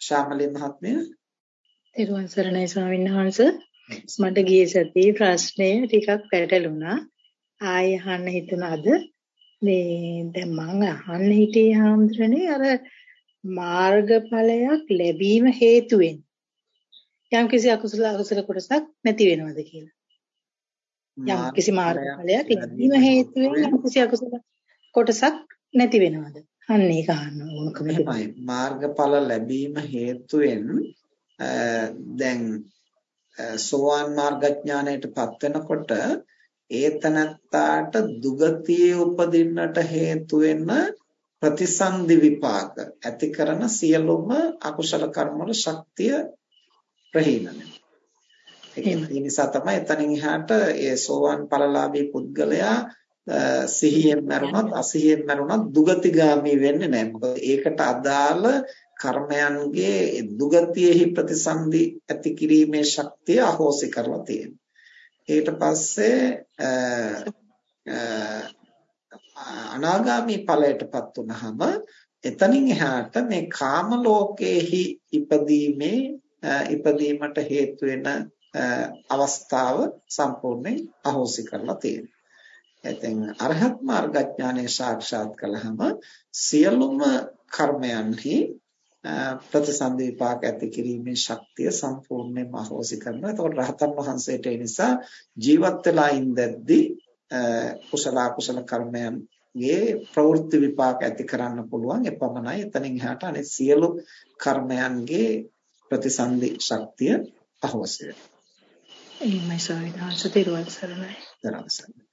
ශාමලී මහත්මිය. තිරුවන් සරණයි ස්වාමීන් වහන්සේ. මට ගියේ සතියේ ප්‍රශ්නය ටිකක් පැටළුණා ආයෙ අහන්න හිතුණාද මේ දැන් මම අහන්න හිටියේ හාමුදුරනේ අර මාර්ගඵලයක් ලැබීම හේතුවෙන්. යම් කිසි අකුසල අකුසල කොටසක් නැති වෙනවද කියලා. යම් කිසි මාර්ගඵලයක් ලැබීම හේතුවෙන්. යම් කිසි අකුසල කොටසක් නැති වෙනවද අන්න ඒක අහන්න ඕනකම එහෙමයි. මාර්ගඵල ලැබීම හේතුවෙන් දැන් සෝවාන් මාර්ගඥාණයටපත් වෙනකොට ඒතනත්තාට දුගතියේ උපදින්නට හේතු වෙන ප්‍රතිසන්දි විපාක ඇති කරන සියලුම අකුසල කර්ම වල ශක්තිය ප්‍රහීන වෙනවා. ඒ නිසා තමයි එතනින් එහාට ඒ සෝවාන් ඵලලාභී පුද්ගලයා සිහියෙන් මරුණත් අසිහියෙන් මරුණත් දුගතිගාමී වෙන්නේ නැහැ. මොකද ඒකට අදාළ කර්මයන්ගේ දුගතියෙහි ප්‍රතිසන්දි ඇති කිරීමේ ශක්තිය අහෝසි කරලා තියෙනවා. ඊට පස්සේ අනාගාමී ඵලයටපත් වුනහම එතනින් එහාට මේ කාම ලෝකයේහි ඉපදීමේ ඉපදීමට හේතු වෙන අවස්ථාව සම්පූර්ණයෙන් අහෝසි කරලා තියෙනවා. එතෙන් අරහත් මාර්ගඥානය සාක්ෂාත් කළාම සියලුම කර්මයන්හි ප්‍රතිසන්දි විපාක ඇති කිරීමේ ශක්තිය සම්පූර්ණයෙන්ම අහෝසි කරනවා. එතකොට රහතන් වහන්සේට ඒ නිසා ජීවත් වෙලා ඉඳද්දී කුසල අකුසල කර්මයන්ගේ ප්‍රවෘත්ති විපාක ඇති කරන්න පුළුවන්. එපමණයි. එතනින් එහාට අනෙක් සියලු කර්මයන්ගේ ප්‍රතිසන්දි ශක්තිය අහෝසි වෙනවා. ස්වාමීන් වහන්සේ තිරුවන් සරණයි. දරවසන්න.